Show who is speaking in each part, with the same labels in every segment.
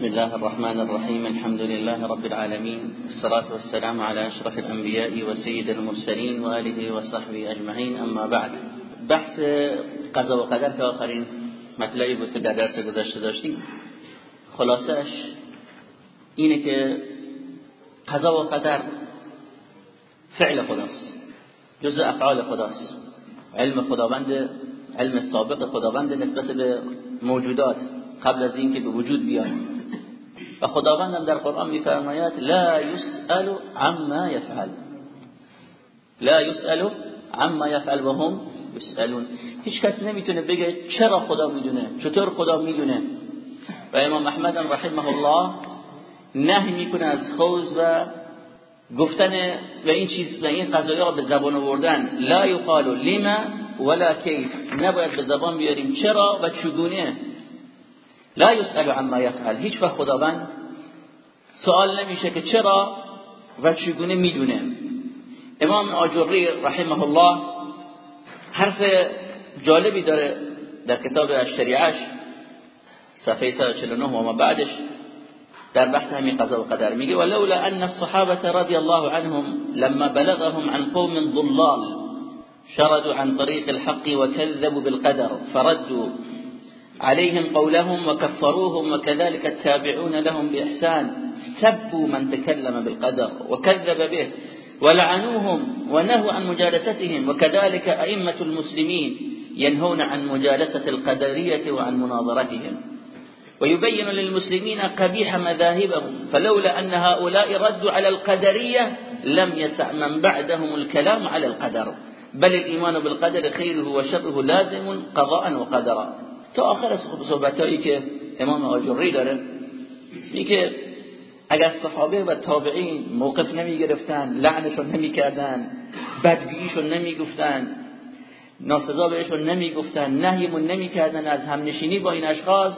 Speaker 1: بسم الله الرحمن الرحيم الحمد لله رب العالمين والصلاة والسلام على أشرف الأنبياء وسيد المرسلين وآله وصحبه أجمعين أما بعد بحث قضا و قدر که آخرین مطلبی بود که در درس گذشته داشتیم خلاصش اینه که قضا و قدر فعل خداست جزء افعال خداست علم خداوند علم سابق خداوند نسبت به موجودات قبل از اینکه به وجود بیاد و خداوند هم در قرآن میفرماید لا يسأل عما يفعل لا يسأل عما يفعل وهم يسألون هیچ کس نمی‌تونه بگه چرا خدا می‌دونه چطور خدا می‌دونه. و امام احمد رحمه الله نهی می‌کنه از خوز و گفتن و این چیز و این قضایا به زبان آوردن. لا یقال لما ولا کیف. نباید به زبان بیاریم چرا و چگونه. لا يسأل عما يفعل. هیچ وقت خداوند سوال نمیشه که چرا و چگونه می‌دونه. امام آجوری رحمه الله حرف جالبی داره در کتاب الشریعش صفحه 149 و ما بعدش در بحث همین قضا و قدر میگه ولولا ان الصحابه رضی الله عنهم لما بلغهم عن قوم ضلال شردوا عن طريق الحق وكذبوا بالقدر فردوا عليهم قولهم وكفروهم وكذلك التابعون لهم بإحسان. سبوا من تكلم بالقدر وكذب به ولعنوهم ونهوا عن مجالستهم. وكذلك أئمة المسلمين ينهون عن مجالسة القدرية وعن مناظرتهم. ويبين للمسلمين قبيح مذاهبهم فلولا أن هؤلاء ردوا على القدرية لم يسع من بعدهم الكلام على القدر. بل الإيمان بالقدر خيره وشره لازم قضاء وقدرا. تا آخر صحبتایی که امام آجوری داره میگه اگر صحابه و تابعین موقف نمی گرفتن لعنشون نمی کردن بدگیشون نمی گفتن ناسزا بهشون نمی گفتن نهیمون نمی کردن از همنشینی با این اشخاص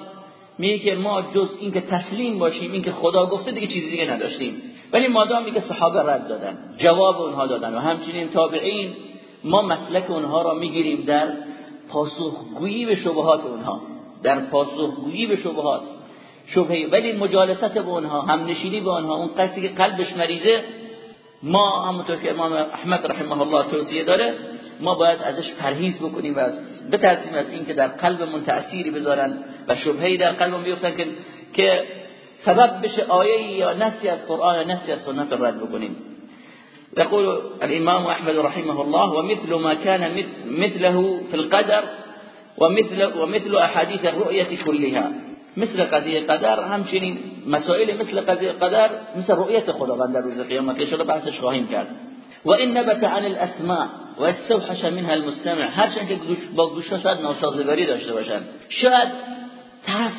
Speaker 1: میگه که ما جز اینکه تسلیم باشیم اینکه خدا گفته دیگه چیزی دیگه نداشتیم. ولی مادامی که صحابه رد دادن جواب اونها دادن و همچنین تابعین ما مسلک اونها را می‌گیریم در پاسخگویی به شبهات اونها. در پاسخگویی به شبهات. شبهه ولی مجالست با اونها هم نشینی با اونها. اون کسی که قلبش مریضه ما همونطور که امام احمد رحمه الله توصیه داره ما باید ازش پرهیز بکنیم و بترسیم از اینکه در قلبمون تأثیری بذارن و شبهه‌ای در قلبمون بیفتن که که سبب بشه آیه یا نسی از قرآن یا نسی از سنت رد بکنیم. يقول الإمام أحمد رحمه الله ومثل ما كان مثله في القدر ومثل, ومثل أحاديث الرؤية كلها. مثل قضیه قدر همچنین مسائل مثل قضیه قدر مثل رؤیت خداوند در روز قیامت. که شده بحثش خواهیم کرد. و این نبت عن الاسماء و استوحش منها المستمع. هرچند که با گوشا شاید ناسازگاری داشته باشن شاید طرف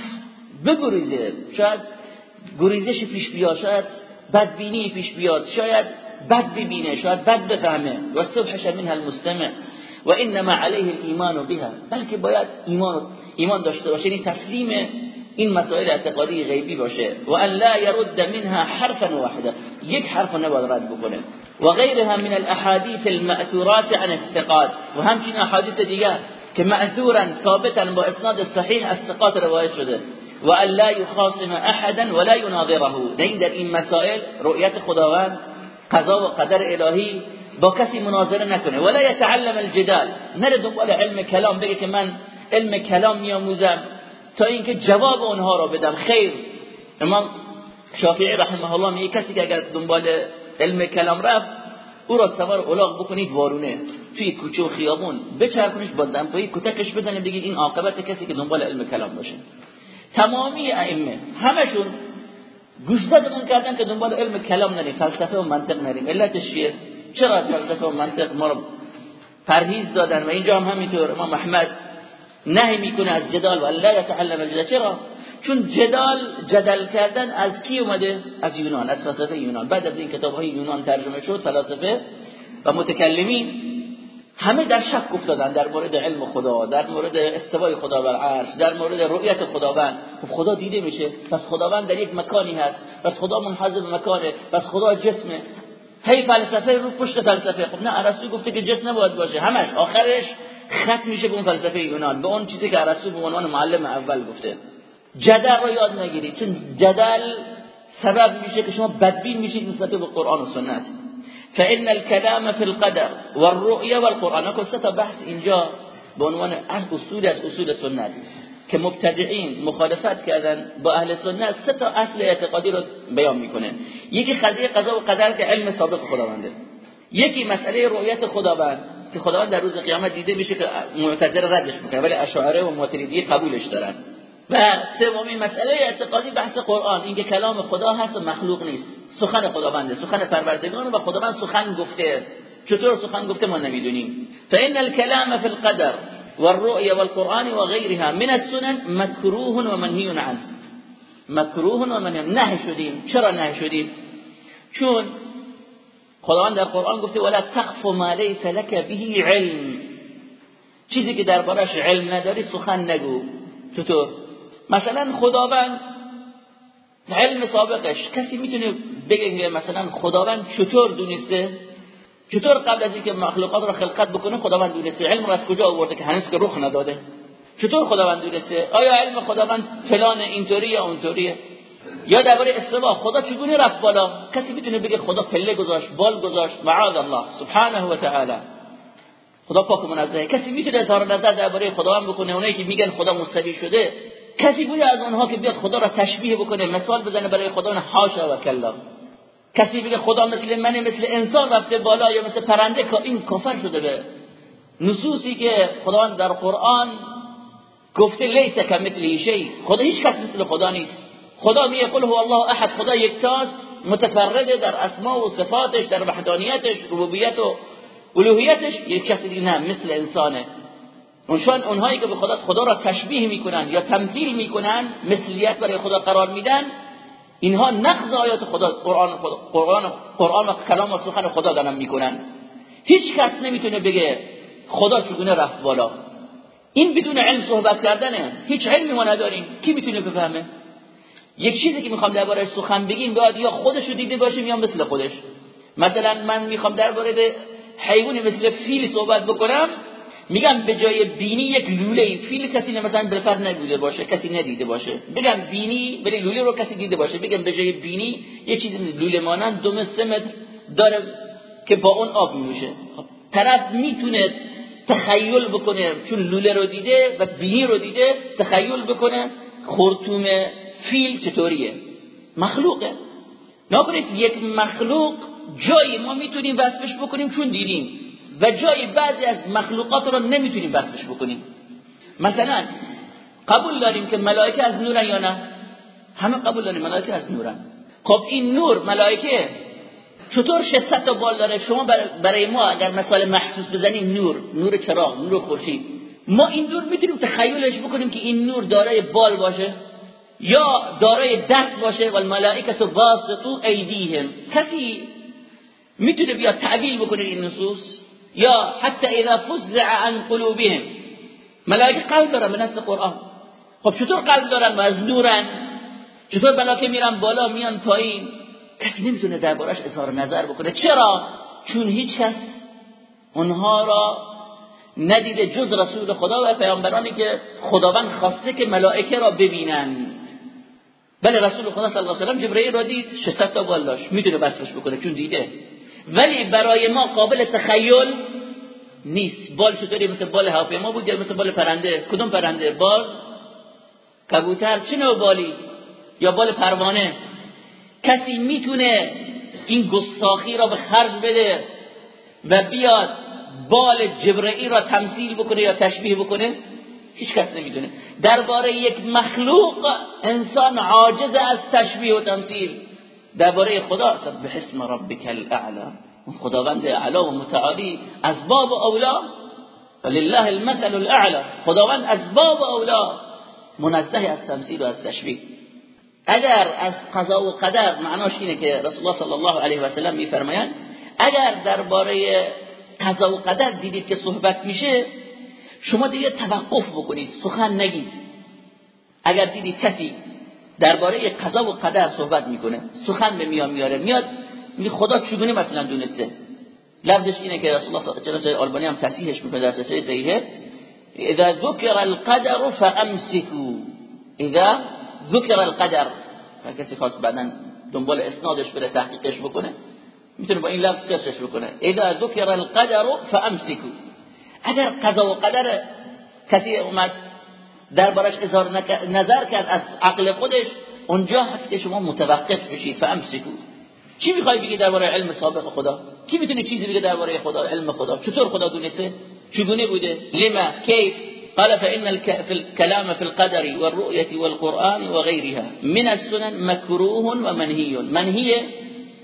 Speaker 1: بگریزه شاید گریزش پیش بیاد شاید بدبینی پیش بیاد شاید بد ببینه شاید بد بفهمه و استوحش منها المستمع و انما عليه الايمان بها. بلکه باید ایمان ایمان داشته باشه یعنی تسلیم این مسائل اعتقادی غیبی باشه. و ان لا يرد منها حرفا واحدا. یک حرف نباید رد بکنه. و غیرها من الاحاديث المأثورات عن الثقات. و همچنین احادیث دیگر که مأثورا ثابتا با اسناد صحیح از ثقات روایت شده. و ان لا يخاصم احدا ولا يناظره این در این مسائل رؤیت خداوند قضا و قدر الهی با کسی مناظره نکنه. ولا يتعلم الجدال. نره دنبال علم کلام. بگه که من علم کلام میآموزم تا اینکه جواب اونها رو بدم. خیر. امام شافعی رحمه الله میگه کسی که اگر دنبال علم کلام رفت او را سوار اولاغ بکنید وارونه. توی کوچه و خیابون بچرخونش با دمپایی کتکش بزنه. بگید این عاقبت کسی که دنبال علم کلام باشه. تمامی ائمه همشون گوش زدمون کردن که دنبال علم کلام نریم فلسفه و منطق نریم علتش چیه؟ چرا فلسفه و منطق ما رو پرهیز دادن؟ و اینجا هم همینطور امام احمد نهی می‌کنه از جدال و الله یتعلم الجدال. چرا؟ چون جدال جدل کردن از کی اومده؟ از یونان از فلسفه یونان. بعد از این کتاب های یونان ترجمه شد فلاسفه و متکلمین. همه در شک افتادن در مورد علم خدا در مورد استوای خدا بر عرش در مورد رؤیت خداوند. خب خدا دیده میشه پس خداوند در یک مکانی هست. پس خدا به مکانه پس خدا جسمه. هی فلسفه رو پشت فلسفه. خب نه ارسطو گفته که جسم نباید باشه. همش. آخرش ختم میشه به اون فلسفه یونان به اون چیزی که ارسطو به عنوان معلم اول گفته. جدل رو یاد نگیرید. چون جدل سبب میشه که شما بدبین میشید نسبت به قرآن و سنت. فان الكلام في القدر والرؤيا والقرآن. که سه بحث اینجا به عنوان از اصول از اصول سنت که مبتدعین مخالفت کردن با اهل سنت سه تا اصل اعتقادی رو بیان می‌کنه. یکی قضیه قضا و قدر که علم سابق خداونده. یکی مسئله رؤیت خداوند که خداوند در روز قیامت دیده میشه که معتزله ردش می‌کنه ولی اشاعره و معتزله قبولش دارن. و سومین مسئله اعتقادی بحث قرآن. اینکه کلام خدا هست و مخلوق نیست. سخن خداونده سخن پروردگان و خداوند سخن گفته. چطور سخن گفته ما نمی‌دونیم. فان الكلام في القدر والرؤيا والقرآن وغيرها من السنن مكروه ومنهي عنه. مکروه و منهی نه شدیم. چرا نه شدیم؟ چون خداوند در قرآن گفته ولا تخف ما ليس لك به علم. چیزی که دربارش علم نداری سخن نگو. چطور؟ مثلا خداوند علم سابقش کسی می‌تونه بگه مثلا خداوند چطور دونسته؟ چطور قبل از اینکه مخلوقات را خلقت بکنه خداوند دونسته؟ علم را از کجا آورده که هنوز که رخ نداده؟ چطور خداوند دونسته؟ آیا علم خداوند فلان اینطوری یا اونطوریه؟ یا درباره استوا خدا چگونه رفت بالا؟ کسی می‌تونه بگه خدا پله گذاشت بال گذاشت؟ معاذ الله سبحانه و تعالی. خدا پاک منزه. کسی می‌تونه اظهار نظر درباره خداوند بکنه؟ اونایی که میگن خدا مستوی شده کسی بوده از اونها که بیاد خدا را تشبیه بکنه مثال بزنه برای خدا حاشا و کلا. کسی بگه خدا مثل من مثل انسان رفته بالا یا مثل پرنده این کافر شده به. نصوصی که خداوند در قرآن گفته لیس کمثله شی. خدا هیچ کس مثل خدا نیست. خدا میگه قل هو الله احد. خدا یکتاست متفرده در اسماء و صفاتش در وحدانیتش ربوبیت و الوهیتش. یک کسی دیگه نه مثل انسانه. اونشان اونهایی که به خدا خدا را تشبیه می‌کنن یا تمثیل می‌کنن مثلیت برای خدا قرار میدن اینها نقض آیات خدا قرآن خدا قرآن قرآن و کلام و سخن خدا دارن می‌کنن. هیچ کس نمی‌تونه بگه خدا چگونه رفت بالا. این بدون علم صحبت کردنه. هیچ علمی ما نداریم. کی می‌تونه بفهمه؟ یک چیزی که می‌خوام دربارش سخن بگیم باید یا خودش رو دیده باشیم یا مثل خودش. مثلا من می‌خوام درباره حیوانی مثل فیل صحبت بکنم. میگم به جای بینی یک لوله فیل کسی مثلا بفر نبوده باشه کسی ندیده باشه. بگم بینی ولی لوله رو کسی دیده باشه. بگم به جای بینی یه چیزی لوله مانند دو سه متر داره که با اون آب میشه خب طرف می‌تونه تخیل بکنه چون لوله رو دیده و بینی رو دیده تخیل بکنه. خورتوم فیل چطوریه؟ مخلوقه. نکنید یک مخلوق جایی ما می‌تونیم وصفش بکنیم چون دیدیم. و جای بعضی از مخلوقات رو نمی‌تونیم وصفش بکنیم. مثلا قبول داریم که ملائکه از نورن یا نه؟ همه قبول داریم ملائکه از نورن. خب این نور ملائکه چطور 600 تا بال داره؟ شما برای ما اگر مثال محسوس بزنیم نور نور چراغ نور خورشید. ما این نور می‌تونیم تخیلش بکنیم که این نور دارای بال باشه یا دارای دست باشه. و الملائکه باسطو ایدیهم. کسی می‌تونه بیا تعبیل بکنه این نصوص؟ یا حتی اذا فزع عن قلوبهم. ملائکه قلب دارن به نص قرآن خب چطور قلب دارن؟ و از نورن چطور ملائکه میرن بالا میان پایین؟ کسی نمی‌تونه دربارش اظهار نظر بکنه. چرا؟ چون هیچ کس اونها را ندیده جز رسول خدا و پیامبرانی که خداوند خواسته که ملائکه را ببینن. بله رسول خدا صلی الله علیه و جبرئیل را دید. 600 تا بال داشت می‌تونه بسش بکنه. چون دیده. ولی برای ما قابل تخیل نیست. بال چطوری مثل بال هواپیما بود یا مثل بال پرنده؟ کدوم پرنده؟ باز؟ کبوتر؟ چه نوع بالی؟ یا بال پروانه؟ کسی می‌تونه این گستاخی را به خرج بده و بیاد بال جبرئیل را تمثیل بکنه یا تشبیه بکنه؟ هیچ کس نمی‌تونه درباره یک مخلوق انسان عاجز از تشبیه و تمثیل. درباره خدا به اسم ربک الاعلا. خداوند اعلا و متعالی از باب اولا ولله المثل الاعلا. خداوند از باب اولا منزه از تمثیل و از تشبیه اگر از قضا و قدر معناش اینه که رسول الله صلی الله علیه و سلم میفرمایند اگر درباره قضا و قدر دیدید که صحبت میشه شما دیگه توقف بکنید سخن نگید. اگر دیدید کسی درباره قضا و قدر صحبت می‌کنه. سخن به میان میاره. میاد میگه خدا چگونه مثلا دونسته؟ لفظش اینه که رسول الله صلی الله علیه آلبانی هم تصحیحش می‌کنه در صحیحه. اذا ذکر القدر فامسكوا اذا ذکر القدر. کسی خواست بعدا دنبال اسنادش بره تحقیقش بکنه می‌تونه با این لفظ سرچش بکنه. اذا ذکر القدر فامسکو. اگر قضا و قدر کسی اومد دربارش اظهار نظر کرد از عقل خودش اونجا هست که شما متوقف بشید فامسکو چی می‌خوای بگی درباره علم سابق خدا؟ کی می‌تونه چیزی بگه درباره خدا علم خدا؟ چطور خدا دونسته؟ چگونه بوده؟ لما؟ کیف؟ قال فإن الكلام في القدر والرؤية والقرآن وغيرها من السنن مكروه ومنهي. منهي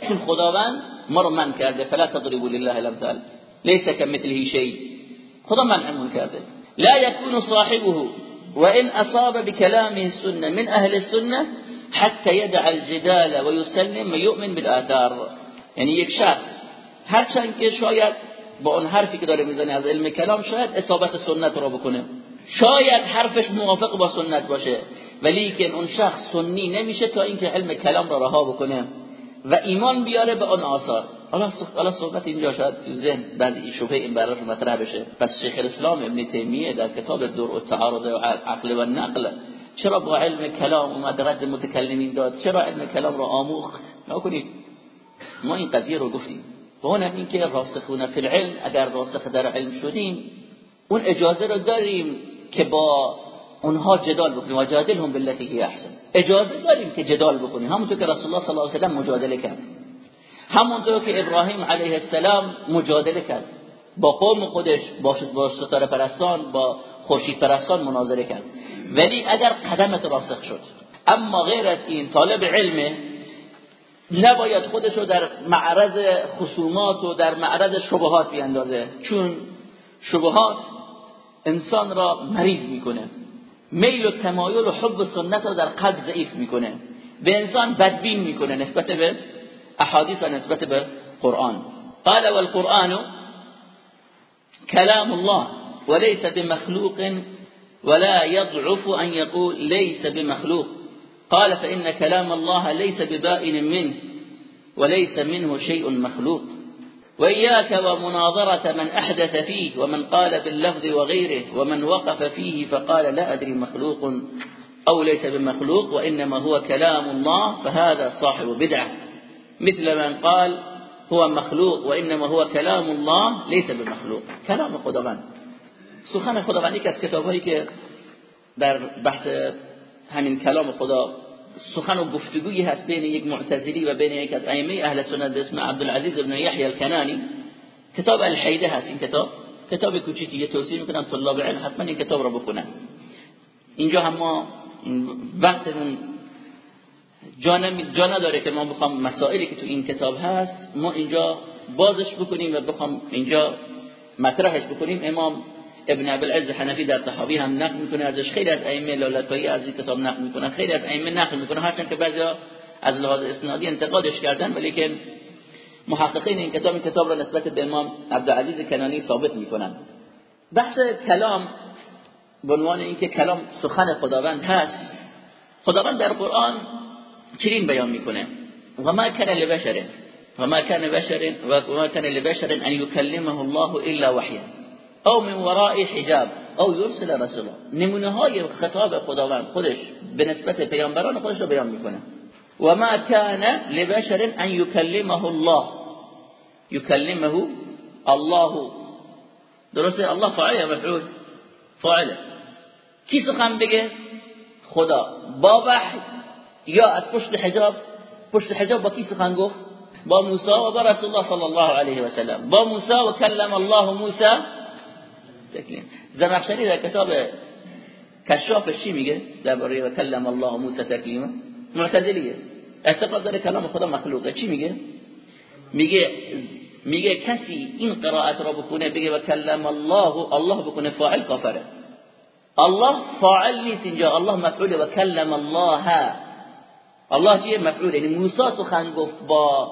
Speaker 1: چون خداوند ما رو من کرده. فلا تضربوا لله الامثال ليس كمثله شيء. خدا منعمون کرده. لا يكون صاحبه. وإن أصاب بكلامه السنة من أهل السنة حتى يدع الجدال ويسلم ويؤمن بالآثار. يعني یک شخص هرچند که شاید با اون حرفی که داره می‌زنه از علم کلام شاید اصابت سنت را بکنه. شاید حرفش موافق با سنت باشه ولی که اون شخص سنی نمیشه تا اینکه علم کلام را رها بکنه. و ایمان بیاره به اون آثار. حالا صحبت اینجا شاید تو ذهن بعد شبه این براش مطرح بشه. پس شیخ الاسلام ابن تیمیه در کتاب دور و تعارض و عقل و نقل چرا با علم کلام اومد رد متکلمین داد؟ چرا علم کلام را آموخت؟ نکنید ما این قضیه رو گفتیم. و اون این که راسخون فی العلم اگر راسخ در علم شدیم اون اجازه رو داریم که با اونها جدال بکنیم. و جادلهم بالتي هی احسن. اجازه داریم که جدال بکنیم. همونطور که رسول الله صلی الله علیه و مجادله کرد. همونطور که ابراهیم علیه السلام مجادله کرد. با قوم خودش با ستاره پرستان با خورشید پرستان مناظره کرد. ولی اگر قدمت راسخ شد. اما غیر از این طالب علمه نباید خودش رو در معرض خصومات و در معرض شبهات بیاندازه. چون شبهات انسان را مریض می‌کنه. میل و تمایل و حب سنت را در قلب ضعیف می‌کنه. به انسان بدبین می‌کنه نسبت به احادیث و نسبت به قرآن. قال والقرآن كلام الله وليس بمخلوق ولا يضعف أن يقول ليس بمخلوق. قال فإن كلام الله ليس ببائن منه وليس منه شيء مخلوق. وإياك ومناظرة من أحدث فيه ومن قال باللفظ وغيره ومن وقف فيه فقال لا أدري مخلوق أو ليس بمخلوق وإنما هو كلام الله فهذا صاحب بدعة. مثل من قال هو مخلوق وإنما هو كلام الله ليس بمخلوق. كلام خداوند سخن خداوند یک از در بحث همین کلام خدا سخن و گفتگویی هست بین یک معتزلی و بین یک از ائمه اهل سنت به اسم عبدالعزیز بن یحیی الکنانی. کتاب الحیده هست این کتاب. کتاب کوچیکی یه توصیه می‌کنم طلاب علم حتما این کتاب رو بخونن. اینجا هم ما وقتمون جا نداره که ما بخوام مسائلی که تو این کتاب هست ما اینجا بازش بکنیم و بخوام اینجا مطرحش بکنیم. امام ابن ابوالعز حنفی در تحاوی هم نقل می‌کنه ازش خیلی از ائمه لالتایی از این کتاب نقل می‌کنه خیلی از ائمه نقل می‌کنه هرچند که بعضیا از لحاظ اسنادی انتقادش کردن ولی که محققین این کتاب این کتاب را نسبت به امام عبدالعزیز کنانی ثابت می‌کنن. بحث کلام به عنوان اینکه کلام سخن خداوند هست خداوند در قرآن چنین بیان می‌کنه. و ما کان لبشر و ما کان بشر و ما کان لبشر ان یکلمه الله الا وحیا أو من وراء حجاب أو یرسل رسولا. نمونه های خطاب خداوند خودش به نسبت پیامبران خودش رو بیان میکنه. و ما کان لبشر أن یکلمه الله. یکلمه الله. درسته؟ الله فاعل مفعول؟ فاعل کی سخن بگه؟ خدا. با وحی یا از پشت حجاب؟ پشت حجاب با کی سخن گفت؟ با موسی و با رسول الله صلی الله علیه و سلم. با موسی و کلم الله موسی. تکلیم زمخشری در کتاب کشافش چی میگه؟ درباره و کلم الله موسی تکلیما. معتزلیه اعتقاد داره کلام خدا مخلوقه. چی میگه؟ میگه میگه کسی این قرائت را بکنه بگه و کلم الله الله بکنه فاعل کافره. الله فاعل نیست اینجا. الله مفعول و کلم الله. الله چیه؟ مفعول یعنی موسی سخن گفت با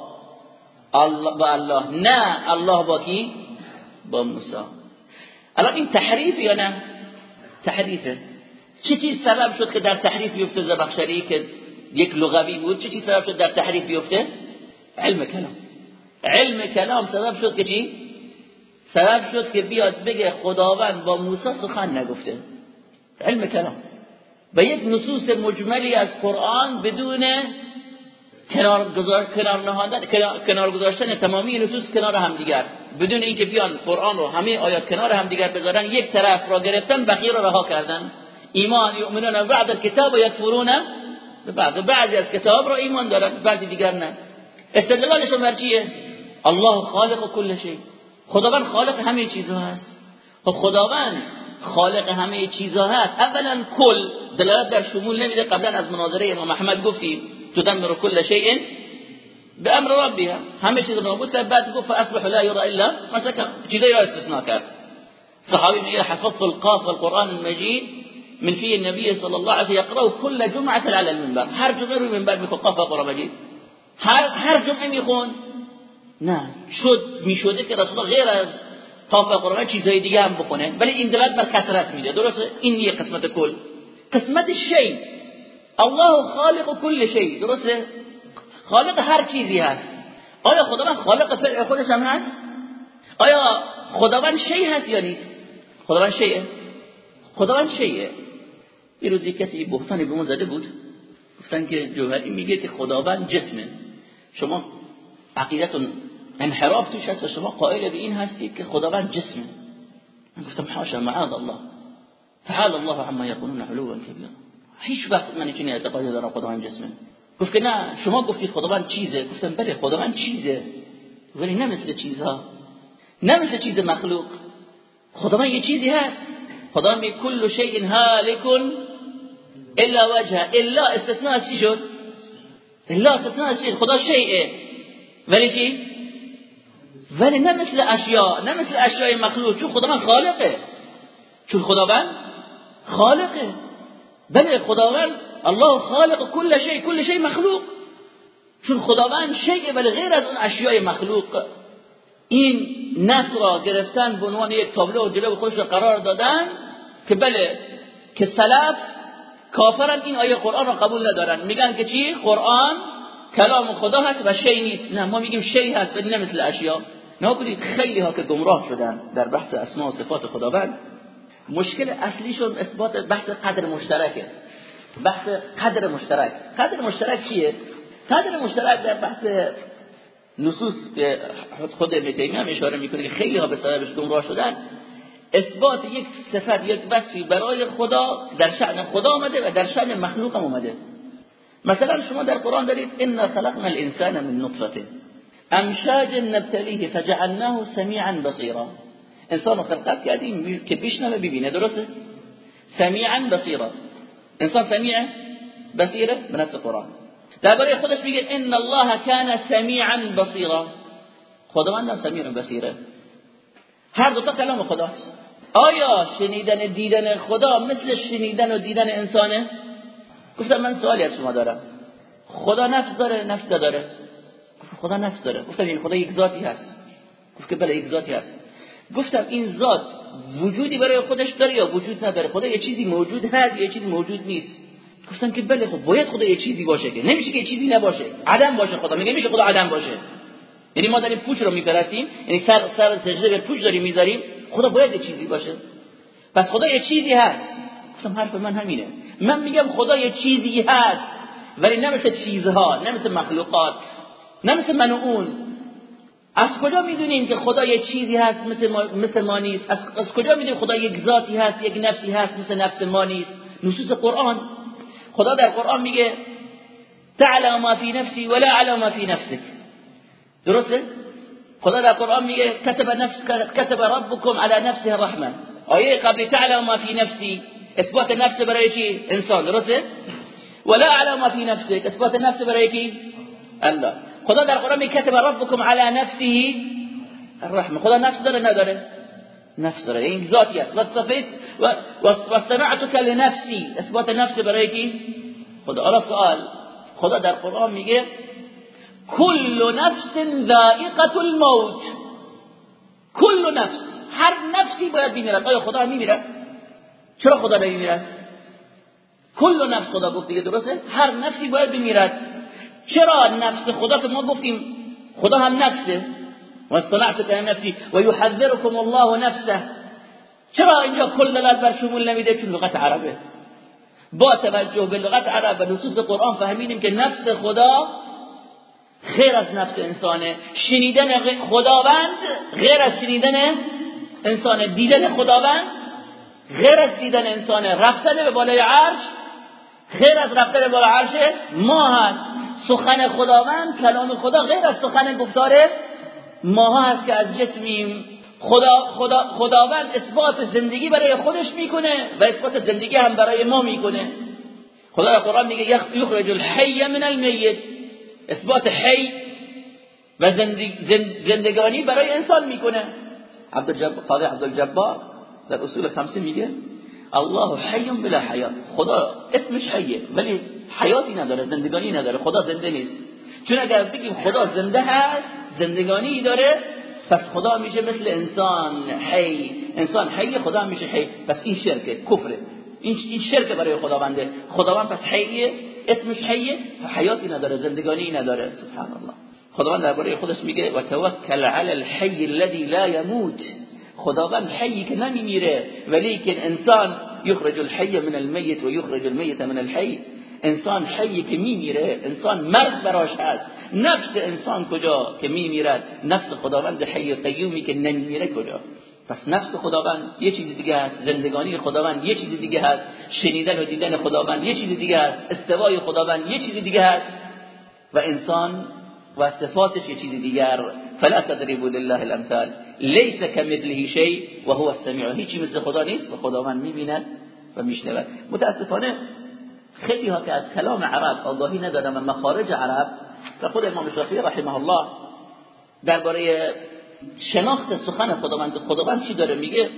Speaker 1: الله با الله. نه الله با کی؟ با موسی. الان این تحریف یا نه؟ تحریفه. چه چیز سبب شد که در تحریف بیفته زبخشری که یک لغوی بود؟ چه چیز سبب شد در تحریف بیفته؟ علم کلام. علم کلام سبب شد که چی؟ سبب شد که بیاد بگه خداوند با موسی سخن نگفته. علم کلام. و یک نصوص مجملی از قرآن بدون کنار کنار نهادن کنار گذاشتن تمامی نصوص کنار همدیگر. بدون اینکه بیان قرآن رو همه آیات کنار همدیگر بذارن یک طرف را گرفتن بقیه را رها کردن. ایمان یؤمنون بعد الكتاب و یکفرون. بعد بعضی از کتاب را ایمان دارن بعضی دیگر نه. استدلالشون بر چیه؟ الله خالق کل شی. خداوند خالق همه چیزها هست. خب خداوند خالق همه چیزها هست. اولا کل دلالت در شمول نمیده. قبلا از مناظره امام احمد گفتیم. تدمر كل شيء بأمر ربها. همه چیز نابود کرد بعد گفت فأصبح لا يرى إلا ما سكن چیزایی را استثناء کرد. صحابي میگه حفظت القاف والقرآن المجيد من في النبي صلى الله عليه وسلم يقرأ كل جمعة على المنبر. هر جمعه روی منبر میخون. قاف والقرآن المجيد هر هر جمعه میخون. نه. شد میشده که رسول غیر از قاف والقرآن چیزای دیگه هم بکنه ولی این دلالت بر کثرت میده. درسته؟ این یه قسمت کل. قسمت شی الله خالق کل شی درسته؟ خالق هر چیزی هست. آیا خداوند خالق فعل خودش هم هست؟ آیا خداوند شی هست یا نیست؟ خداوند شیه خداوند شیه یه روزی کسی بحثانی به ما زده بود گفتن که جوهری میگه که خداوند جسمه. شما عقیدتون انحراف توش هست و شما قائل به این هستید که خداوند جسمه. من گفتم حاشا معاذ الله. تعال الله عما يقولون علوا كبيرا هیچ وقت من چنین اعتقادی دارم خداوند جسمه گفت که نه شما گفتید خداوند چیزه. گفتم بله خداوند چیزه. ولی نه مثل چیزها. نه مثل چیز مخلوق. خداوند یه چیزی هست. خداوند می کل شیء هالک الا وجه الا استثناء چی شد؟ الا استثناء چی؟ خدا شیء ولی چی؟ ولی نه مثل اشیاء. نه مثل اشیاء مخلوق. چون خداوند خالقه. چون خداوند خالقه. بله خداوند الله خالق کل شی کل شی مخلوق. چون خداوند شیء ولی غیر از اون اشیاء مخلوق. این نص را گرفتن به عنوان یک تابلو جلو خودش قرار دادن که بله که سلف کافرن این آیه قرآن را قبول ندارن. میگن که چی؟ قرآن کلام خدا هست و شی نیست. نه ما میگیم شی هست ولی نه مثل اشیاء. نه خیلی ها که گمراه شدن در بحث اسماء و صفات خداوند. مشکل اصلیشون اثبات بحث قدر مشترکه. بحث قدر مشترک. قدر مشترک چیه؟ قدر مشترک در بحث نصوص که خود ابن هم اشاره می‌کنه که خیلی ها به سببش گمراه شدن. اثبات یک صفت یک وصفی برای خدا در شأن خدا آمده و در شأن مخلوق هم اومده مثلا شما در قرآن دارید ان خلقنا الانسان من نطفه امشاج نبتلیه فجعلناه سمیعا بصیرا. انسان خلقت کردیم که بشنوه ببینه. درسته؟ سمیعا بصیرا. انسان سمیعه؟ بصیره؟ به قرآن. درباره خودش میگه ان الله کان سمیعا بصیرا. خداوند سمیع بصیره. هر دو تا کلام خداست. آیا شنیدن دیدن خدا مثل شنیدن و دیدن انسانه؟ گفتم من سوالی از شما دارم. خدا نفس داره نفس داره خدا نفس داره. گفتم این خدا یک ذاتی هست. گفت که بله یک ذاتی هست. گفتم این ذات وجودی برای خودش داره یا وجود نداره؟ خدا یه چیزی موجود هست یه چیزی موجود نیست؟ گفتم که بله خب باید خدا یه چیزی باشه که. نمیشه که چیزی نباشه. عدم باشه خدا. میگه میشه خدا عدم باشه. یعنی ما داریم پوچ رو میپرستیم یعنی سر سر سجده به پوچ داریم می‌ذاریم. خدا باید یه چیزی باشه. پس خدا یه چیزی هست. گفتم حرف من همینه. من میگم خدا یه چیزی هست ولی نه مثل چیزها نه مثل مخلوقات نه مثل من و اون. از کجا می‌دونیم که خدا یک چیزی هست مثل ما, مثل ما نیست؟ از, از کجا می‌دونیم خدا یک ذاتی هست یک نفسی هست مثل نفس ما نیست؟ نصوص قرآن. خدا در قرآن میگه تعلم ما فی نفسی ولا علم ما فی نفسك درسته؟ خدا در قرآن میگه كتب نفس كتب ربكم على نفسه الرحمه آیه قبل تعلم ما فی نفسی. اثبات نفس برای چی؟ انسان. درسته؟ ولا علم ما فی نفسك اثبات نفس برای کی الله. خدا در قرآن می کتب ربکم علی نفسه الرحمه خدا نفس داره نداره؟ نفس داره. این ذاتی است. و سمعتك لنفسی. اثبات نفس برای کی؟ خدا. حالا سوال خدا در قرآن میگه کل نفس ذائقه الموت. کل نفس. هر نفسی باید بمیرد. آیا خدا میمیرد چرا خدا نمیمیرد کل نفس خدا گفت دیگه درسته؟ هر نفسی باید بمیرد. چرا نفس خدا که ما گفتیم خدا هم نفسه. و صنعت نفسی و یحذرکم الله نفسه. چرا اینجا کل دلال بر شمول نمیده؟ چون لغت عربه. با توجه به لغت عرب و نصوص قرآن فهمیدیم که نفس خدا غیر از نفس انسانه. شنیدن خداوند غیر از شنیدن انسانه. دیدن خداوند غیر از دیدن انسانه. رفتن به بالای عرش غیر از رفتن به بالای عرش ما هست. سخن خداوند کلام خدا غیر از سخن گفتار ما هست که از جسمیم خدا خدا خداوند اثبات زندگی برای خودش می‌کنه و اثبات زندگی هم برای ما می‌کنه. خدا در قرآن میگه یخرج الحی من المیت. اثبات حی و زندگانی برای انسان می‌کنه. قاضی عبدالجبار در اصول خمسه میگه الله حی بلا حیات. خدا اسمش حیه ولی حیاتی نداره زندگانی نداره. خدا زنده نیست. چون اگر بگیم خدا زنده هست زندگانی داره پس خدا میشه مثل انسان حی. انسان حی خدا میشه حی. پس این شرکه کفره. این شرک برای خداونده. خداوند پس حیه اسمش حیه. حیاتی نداره زندگانی نداره. سبحان الله. خداوند درباره خودش میگه و توکل علی الحی الذي لا يموت خداوند حیی که نمیمیره ولی که انسان یخرج الحی من المیت و یخرج المیت من الحی. انسان حیی که میمیره انسان مرد براش هست. نفس انسان کجا که میمیرد؟ نفس خداوند حی قیومی که نمیمیره کجا؟ پس نفس خداوند یه چیز دیگه هست. زندگانی خداوند یه چیز دیگه هست. شنیدن و دیدن خداوند یه چیز دیگه هست. استوای خداوند یه چیز دیگه هست. و انسان و صفاتش یه چیز دیگر فلا تضربوا لله الامثال. ليس كمثله شيء وهو السميع هیچی مثل خدا نیست و خداوند می‌بیند و میشنود. متاسفانه خیلی ها که از کلام عرب آگاهی ندارن و مخارج عرب و خود امام شافعی رحمه الله درباره شناخت سخن خداوند خداوند چی داره میگه؟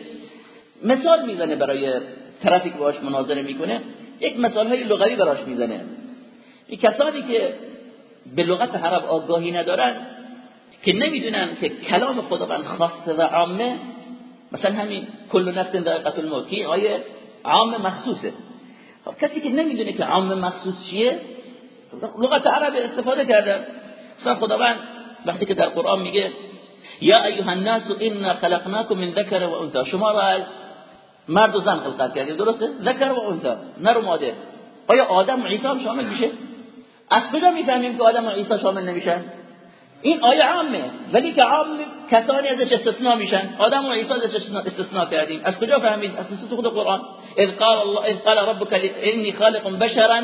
Speaker 1: مثال می‌زنه برای طرفی که باش مناظره می‌کنه. یک مثال های لغوی براش می‌زنه. این کسانی که به لغت عرب آگاهی ندارن که نمی‌دونن که کلام خداوند خاصه و عامه مثلا همین کل نفس ذائقه الموت که آیه عام مخصوصه. خب کسی که نمی‌دونه که عام مخصوص چیه لغت عرب استفاده کرده. مثلا خداوند وقتی که در قرآن میگه یا ایها الناس انا خلقناكم من ذکر و انثى شما را از مرد و زن خلقت کردیم درسته؟ ذکر و انثى نر و ماده آیا آدم و عیسی هم شامل میشه؟ از کجا می‌فهمیم که آدم و عیسی شامل نمیشن؟ این آیه عامه. ولی که عام کسانی ازش استثناء میشن. آدم و عیسی ازش استثناء کردیم. از کجا فهمید؟ از نصوص خود قرآن. اذ قال الله اذ قال ربك اني خالق بشرا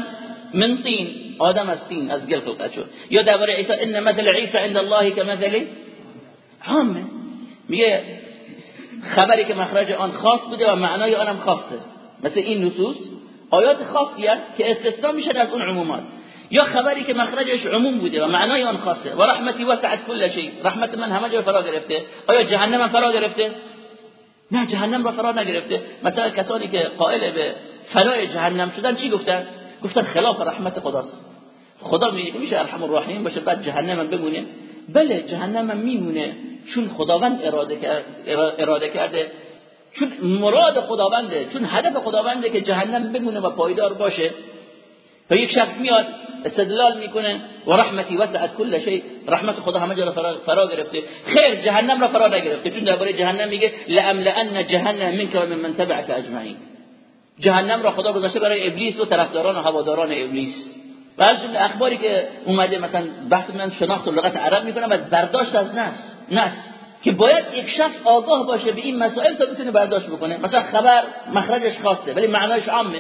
Speaker 1: من طين آدم از طین از گل خلقت شد. یا درباره عیسی ان مثل عیسی عند الله كمثل عامه. میگه خبری که مخرج آن خاص بوده و معنای آنم خاصه. مثل این نصوص آیات خاصی که استثناء میشن از اون عمومات. یا خبری که مخرجش عموم بوده و معنای آن خاصه. و رحمتی وسعت کل شيء رحمت من همه جا فرا گرفته. آیا جهنم فرا گرفته؟ نه جهنم را فرا نگرفته. مثلا کسانی که قائل به فنای جهنم شدن چی گفتن؟ گفتن خلاف رحمت خداست. خدا میگه میشه ارحم الراحمین باشه بعد جهنم بمونه. بله جهنم میمونه چون خداوند اراده اراده کرده. چون مراد خداونده چون هدف خداونده که جهنم بمونه و پایدار باشه. و یک شخص میاد استدلال می‌کنه و رحمتی وسعت کل شيء رحمت خدا همه جا فرا, گرفته. خیر جهنم را فرا نگرفته. چون درباره جهنم میگه لان جهنم منك و من تبعك اجمعین. جهنم را خدا گذاشته برای ابلیس و طرفداران و هواداران ابلیس. و از اخباری که اومده مثلا بحث من شناخت و لغت عرب می‌کنم و برداشت از نفس نفس. که باید یک شخص آگاه باشه به این مسائل تا بتونه برداشت بکنه. مثلا خبر مخرجش خاصه ولی معنایش عامه.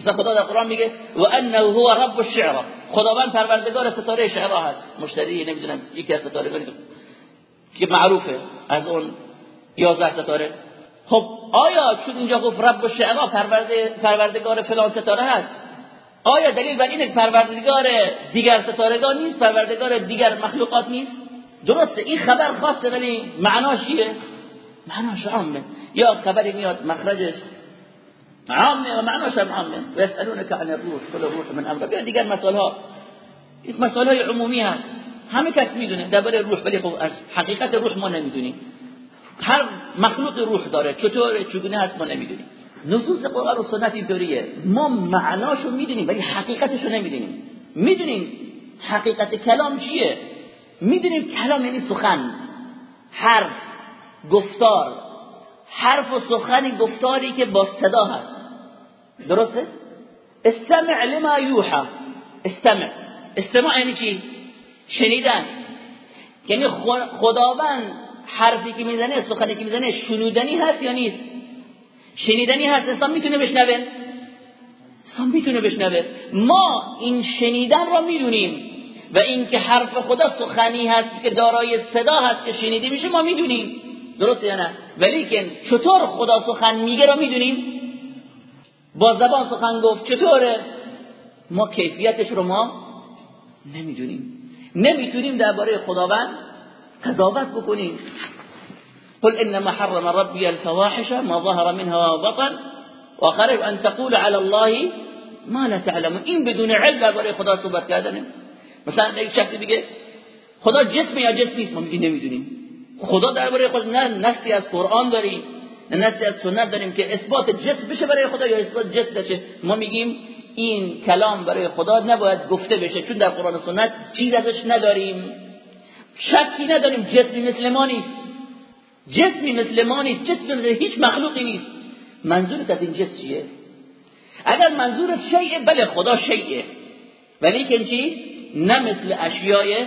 Speaker 1: مثلا خدا در قرآن میگه و انه هو رب الشعرا خداوند پروردگار ستاره شعرا هست. مشتری نمی‌دونم یکی از ستاره که معروفه. از اون 11 ستاره. خب آیا چون اینجا گفت رب الشعرا پروردگار فلان ستاره هست؟ آیا دلیل بر اینه پروردگار دیگر ستارگان نیست؟ پروردگار دیگر مخلوقات نیست؟ درسته این خبر خاصه ولی معناش چیه؟ معناش عامه. یا خبری میاد مخرجش عامه و معناش هم عامه و عن الروح کل روح من امر بیا دیگر مسائل ها این مسائل های عمومی هست. همه کس می‌دونه. درباره روح ولی خب از حقیقت روح ما نمی‌دونیم. هر مخلوق روح داره. چطور چگونه هست ما نمی‌دونیم. نصوص قرآن و سنت اینطوریه. ما معناشو می‌دونیم ولی حقیقتشو نمی‌دونیم. می‌دونیم حقیقت کلام چیه. می‌دونیم کلام یعنی سخن. حرف گفتار. حرف و سخن گفتاری که با صدا هست. درسته؟ استمع لما یوحى استمع. استماع یعنی چی؟ شنیدن. یعنی خداوند حرفی که می‌زنه سخنی که می‌زنه شنودنی هست یا نیست؟ شنیدنی هست. انسان می‌تونه بشنوه؟ انسان می‌تونه بشنوه. ما این شنیدن را می‌دونیم و اینکه حرف خدا سخنی هست که دارای صدا هست که شنیده میشه ما می‌دونیم. درسته یا نه؟ ولیکن چطور خدا سخن میگه را می‌دونیم؟ با زبان سخن گفت چطوره؟ ما کیفیتش رو ما نمی‌دونیم. نمی‌تونیم درباره خداوند قضاوت بکنیم. قل انما حرم ربي الفواحش ما ظهر منها وبطن وقرب ان تقول على الله ما لا تعلم این بدون علم درباره خدا صحبت کردن مثلا یک شخصی بگه خدا جسم یا جسم نیست ما میگیم نمی‌دونیم. خدا درباره خود نه نصی از قرآن داریم. نصی از سنت داریم که اثبات جسم بشه برای خدا یا اثبات جسم بشه ما میگیم این کلام برای خدا نباید گفته بشه چون در قرآن و سنت چیز ازش نداریم. شکی نداریم جسمی مثل ما نیست. جسمی مثل ما نیست جسمی مثل هیچ مخلوقی نیست. منظورت از این جسم چیه؟ اگر منظورت شیعه بله خدا شیعه. ولی چی؟ نه مثل اشیای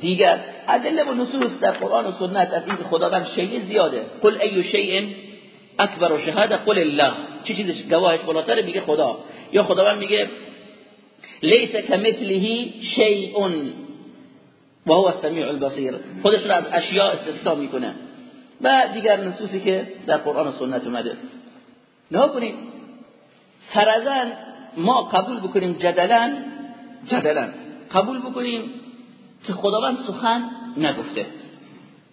Speaker 1: دیگر. ادله و نصوص در قرآن و سنت از این خداوند شیء زیاده. قل ای شیء اکبر و شهاده قل الله. چه چیزش گواهش بالاتر میگه خدا. یا خداوند میگه لیس کمثله شیء. و هو السمیع البصیر. خودش را از اشیاء استثنا می‌کنه. و دیگر نصوصی که در قرآن و سنت اومده. نه کنید. فرزن ما قبول بکنیم جدلا جدلا قبول بکنیم که خداوند سخن نگفته.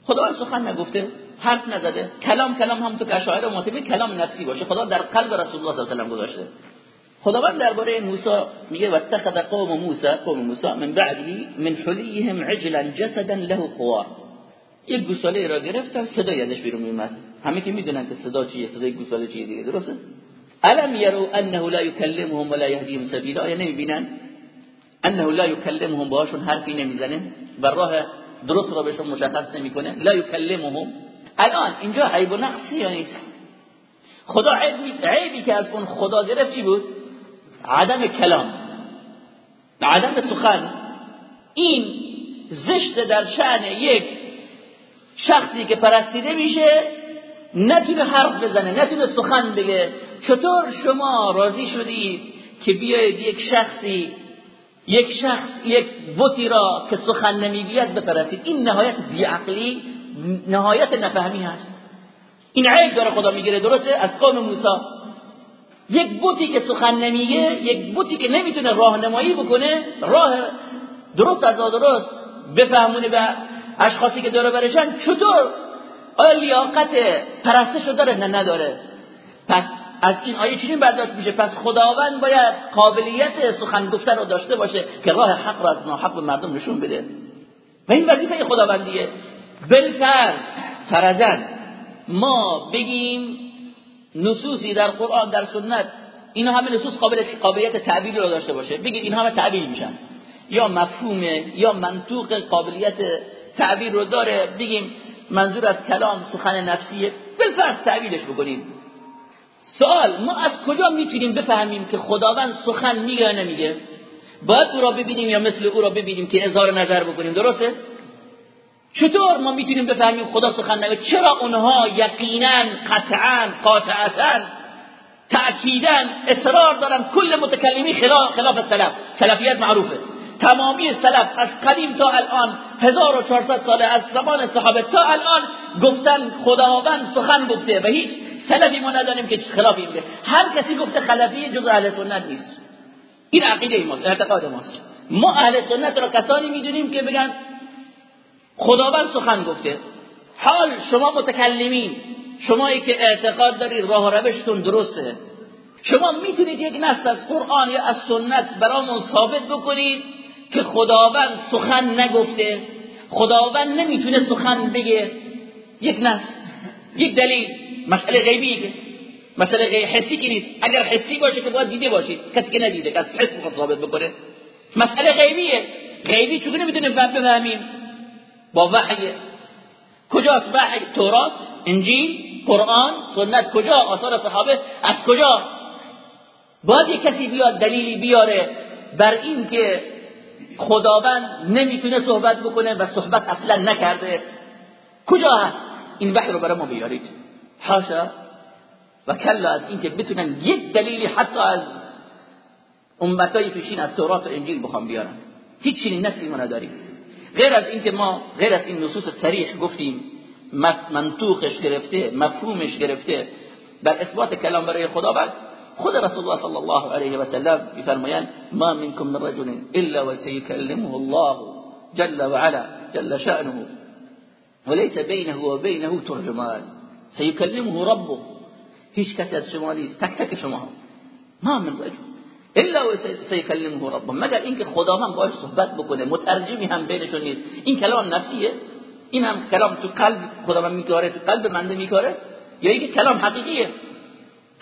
Speaker 1: خداوند سخن نگفته. حرف نزده. کلام کلام هم تو که اشاعره معتبر کلام نفسی باشه. خدا در قلب رسول الله صلی الله علیه و گذاشته. خداوند درباره موسی میگه واتخذ قوم موسی قوم موسی من بعده من حلیهم عجلا جسدا له خوار. یک گوساله را گرفتن صدای ازش بیرون میومد همه که می‌دونن که صدا چیه صدای گوساله چیه دیگه درسته؟ الم يروا انه لا يكلمهم ولا يهديهم سبيلا یا نمی‌بینن؟ انه لا يكلمهم باشون حرفی نمی‌زنه و راه درست را بهشون مشخص نمی‌کنه. لا يكلمهم الان اینجا عیب و نقصی یا نیست؟ خدا عیبی که از اون خدا گرفت چی بود؟ عدم کلام. عدم سخن. این زشت در شأن یک شخصی که پرستیده میشه نتونه حرف بزنه نتونه سخن بگه. چطور شما راضی شدید که بیاید یک شخصی یک شخص یک بوتی را که سخن نمی‌گوید بپرستید؟ این نهایت بیعقلی نهایت نفهمی هست. این عیب داره خدا می‌گیره درسته؟ از قوم موسی. یک بوتی که سخن نمیگه یک بوتی که نمی‌تونه راهنمایی بکنه راه درست از درست بفهمونه به اشخاصی که داره برشن چطور؟ آیا لیاقت پرستش رو داره؟ نه نداره. پس از این آیه چنین برداشت میشه. پس خداوند باید قابلیت سخن گفتن رو داشته باشه که راه حق را از ناحق به مردم نشون بده. و این وظیفه خداوندیه. بالفرض فرزن ما بگیم نصوصی در قرآن در سنت اینا همه نصوص قابلیت قابلیت تعبیری رو داشته باشه. بگیم این همه تعبیر میشن. یا مفهومه یا منطوق قابلیت تعبیر رو داره. بگیم منظور از کلام سخن نفسیه. بالفرض تعبیرش بکنیم. سوال ما از کجا می‌تونیم بفهمیم که خداوند سخن میگه یا نمیگه؟ باید او را ببینیم یا مثل او را ببینیم که اظهار نظر بکنیم. درسته؟ چطور ما می‌تونیم بفهمیم خدا سخن نمیگه چرا اونها یقینا قطعا قاطعتا تأکیدا اصرار دارن کل متکلمی خلاف خلاف سلف سلفیت معروفه. تمامی سلف از قدیم تا الان 1400 ساله از زمان صحابه تا الان گفتن خداوند سخن گفته و هیچ سلفی ما نداریم که خلافی میگه هر کسی گفته خلفی جز اهل سنت نیست. این عقیده ماست اعتقاد ماست. ما اهل سنت را کسانی می‌دونیم که بگن خداوند سخن گفته. حال شما متکلمین. شمایی که اعتقاد دارید راه روشتون درسته. شما می‌تونید یک نص از قرآن یا از سنت برامون ثابت بکنید که خداوند سخن نگفته. خداوند نمی‌تونه سخن بگه. یک نص یک دلیل. مسئله غیبی مسئله غیبی حسی که نیست. اگر حسی باشه که باید دیده باشید. کسی که ندیده کسی حس بخواد ثابت بکنه. مسئله غیبیه. غیبی چون نمی‌تونه بفهمیم؟ با وحی. کجاست وحی؟ تورات انجیل قرآن سنت. کجا؟ آثار صحابه. از کجا؟ باید یک کسی بیاد دلیلی بیاره بر این که خداوند نمی‌تونه صحبت بکنه و صحبت اصلا نکرده. کجا هست؟ این وحی رو برای ما بیارید. حاشا. و کلا از اینکه بتونن یک دلیلی حتی از امتای پیشین از تورات و انجیل بخوام بیارن. هیچ چیزی نسی ما نداریم. غیر از اینکه ما غیر از این نصوص صریح گفتیم منطوقش گرفته مفهومش گرفته بر اثبات کلام برای خداوند خود رسول الله صلی الله علیه و سلم میفرمایند ما منکم من رجل الا وسيكلمه الله جل وعلا جل شأنه وليس بينه وبينه ترجمان. سيكلمه ربه. هیچ کسی از شما نیست تک تک شما ما من رجل. الا و سیکلمه ربه. مگر اینکه خداوند باش صحبت بکنه. مترجمی هم بینشون نیست. این کلام نفسیه. این هم کلام تو قلب خداوند میکاره تو قلب منده میکاره. یا اینکه کلام حقیقیه.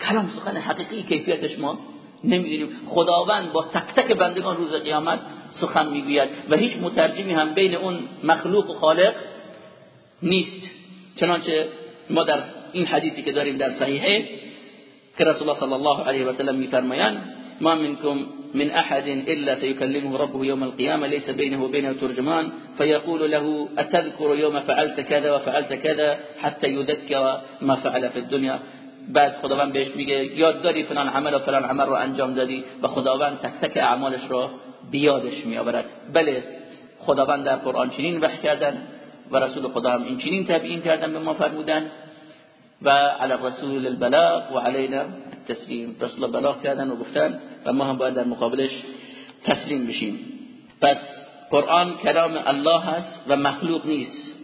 Speaker 1: کلام سخن حقیقی کیفیتش ما نمی‌دونیم. خداوند با تک تک بندگان روز قیامت سخن می‌گوید. و هیچ مترجمی هم بین اون مخلوق و خالق نیست. چنانچه ما در این حدیثی که داریم در صحیحه که رسول الله صلی الله علیه و سلم میفرمایند ما منكم من أحد إلا سيكلمه ربه يوم القيامة ليس بينه وبينه ترجمان فيقول له أتذكر يوم فعلت كذا وفعلت كذا حتى يذكر ما فعل في الدنيا. بعد خداوند بهش میگه یاد داری فلان عمل و فلان عمل رو انجام دادی؟ و خداوند تک تک اعمالش رو بیادش میآورد. بله خداوند در قرآن چنین وحی کردن و رسول خدا هم این چنین تبیین کردن به ما فرمودن. و علی الرسول البلاغ و علینا التسلیم رسول بلاغ کردن و گفتن و ما هم باید در مقابلش تسلیم بشیم. پس قرآن کلام الله هست و مخلوق نیست.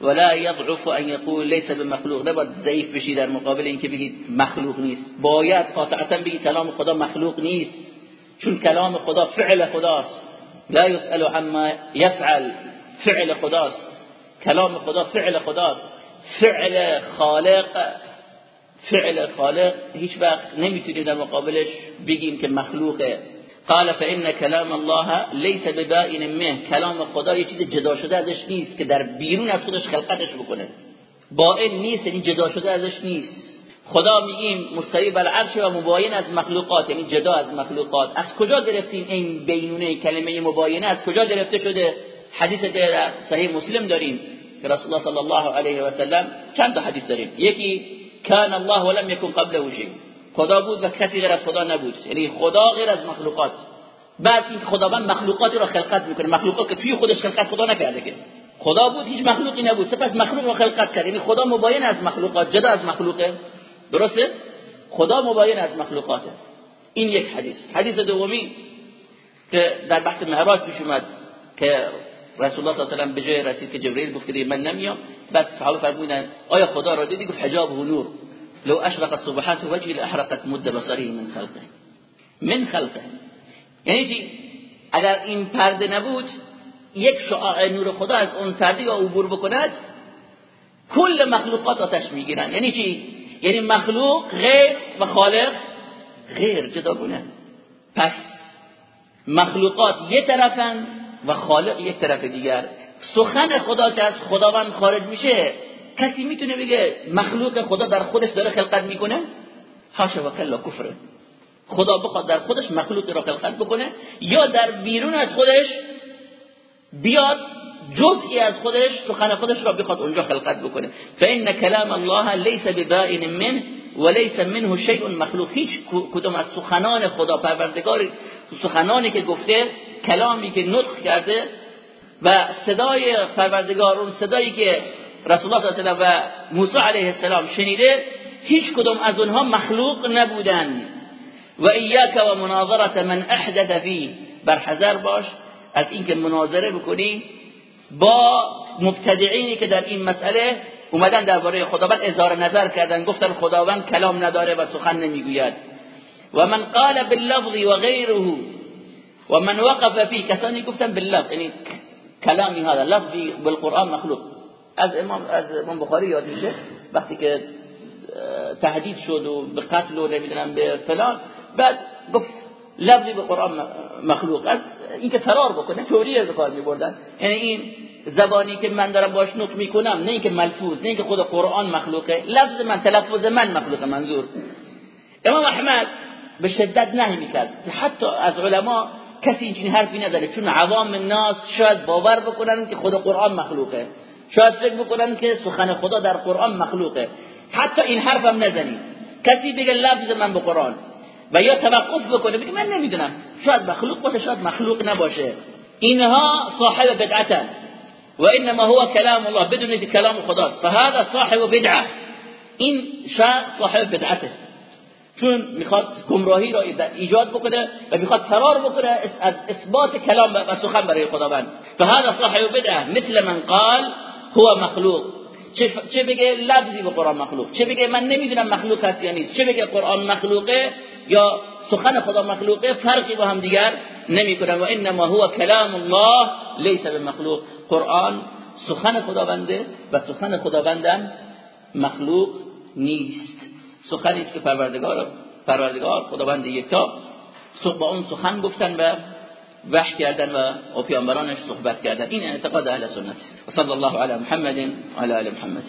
Speaker 1: ولا يضعف ان يقول ليس بمخلوق. نباید ضعیف بشی در مقابل اینکه بگید مخلوق نیست. باید قاطعتا بگید کلام خدا مخلوق نیست. چون کلام خدا فعل خداست. لا يسأل عما يفعل فعل خداست. کلام خدا فعل خداست. فعل خالق فعل خالق هیچ وقت نمی‌تونیم در مقابلش بگیم که مخلوقه. قال فان کلام الله ليس ببائن منه. کلام خدا یه چیز جدا شده ازش نیست که در بیرون از خودش خلقتش بکنه. بائن نیست یعنی جدا شده ازش نیست. خدا میگیم مستوی بر عرش و مباین از مخلوقات یعنی جدا از مخلوقات. از کجا گرفتیم این بینونه کلمه مباینه؟ از کجا گرفته شده؟ حدیث در صحیح مسلم داریم. که رسول الله صلی الله علیه و سلم چند تا حدیث داریم؟ یکی کان الله ولم يكن قبله شيء. خدا بود و کسی غیر از خدا نبود. یعنی خدا غیر از مخلوقات. بعد این خداوند مخلوقاتی را خلقت می‌کنه. مخلوقات که توی خودش خلقت خدا نکرده که. خدا بود هیچ مخلوقی نبود. سپس مخلوق را خلقت کرد. یعنی خدا مباین از مخلوقات جدا از مخلوقه. درسته؟ خدا مباین از مخلوقاته. این یک حدیث. حدیث دومی که در بحث معراج پیش اومد که رسول الله صلی الله علیه و به جای رسید که جبرئیل گفت که من نمیام بعد صحابه فرمودن آیا خدا را دیدی؟ گفت حجاب و نور. لو اشرقت صبحات وجهی لاحرقت مد بصره من خلقه. من خلقه. یعنی چی؟ اگر این پرده نبود یک شعاع نور خدا از اون پرده یا عبور بکند کل مخلوقات آتش می‌گیرن. یعنی چی؟ یعنی مخلوق غیر و خالق غیر جداگونه. پس مخلوقات یه طرفن و خالق یک طرف دیگر. سخن خدا که از خداوند خارج میشه کسی می‌تونه بگه مخلوق خدا در خودش داره خلقت می‌کنه؟ حاشا و کلا کفره. خدا بخواد در خودش مخلوقی را خلقت بکنه یا در بیرون از خودش بیاد جزئی از خودش سخن خودش را بخواد اونجا خلقت بکنه. فان کلام الله لیس ببائن منه وليس منه شيء مخلوق. هیچ کدوم از سخنان خدا پروردگار سخنانی که گفته کلامی که نطق کرده و صدای پروردگار اون صدایی که رسول الله صلی الله علیه و موسی علیه السلام شنیده هیچ کدوم از اونها مخلوق نبودن. و ایاک و مناظره من احدث فيه بر حذر باش از اینکه مناظره بکنی با مبتدعینی که در این مسئله اومدن درباره خداوند اظهار نظر کردن. گفتن خداوند کلام نداره و سخن نمی‌گوید. و من قال باللفظ و غیره و من وقف فی کسانی گفتن باللفظ یعنی کلامی هذا لفظی بالقرآن مخلوق. از امام از امام بخاری یاد میشه وقتی که تهدید شد و به قتل و نمی‌دونم به فلان بعد گفت لفظی به قرآن مخلوق. از اینکه فرار بکنه توریه به کار میبردن. یعنی این زبانی که من دارم باش نطق می‌کنم نه اینکه ملفوظ نه اینکه خود قرآن مخلوقه لفظ من تلفظ من مخلوق منظور. امام احمد به شدت نهی می‌کرد. حتی از علما کسی اینجوری حرفی نداره. چون عوام الناس شاید باور بکنن که خود قرآن مخلوقه. شاید فکر بکنن که سخن خدا در قرآن مخلوقه. حتی این حرفم نزنید کسی بگه لفظ من به قرآن. و یا توقف بکنه بگه من نمی‌دونم. شاید مخلوق باشه شاید مخلوق نباشه. اینها صاحب بدعتن و انما هو کلام الله بدون کلام خداست. فهذا صاحب بدعه. این شخص صاحب بدعته. چون می‌خواد گمراهی را ایجاد بکنه و می‌خواد فرار بکنه از اثبات کلام و سخن برای خداوند. فهذا صاحب بدعه مثل من قال هو مخلوق. چه بگه لفظی به قرآن مخلوق؟ چه بگه من نمی‌دونم مخلوق هست یا نیست؟ چه بگه قرآن مخلوقه یا سخن خدا مخلوقه؟ فرقی با هم دیگر نمی‌کنن. و انما هو کلام الله لیس بمخلوق. قرآن سخن خداونده و سخن خداوندم مخلوق نیست. سخنی است که پروردگار پروردگار خداوند یکتا با اون سخن گفتن و وحی کردن و پیامبرانش صحبت کردن. این اعتقاد اهل سنت صلی الله علی محمد و علی محمد.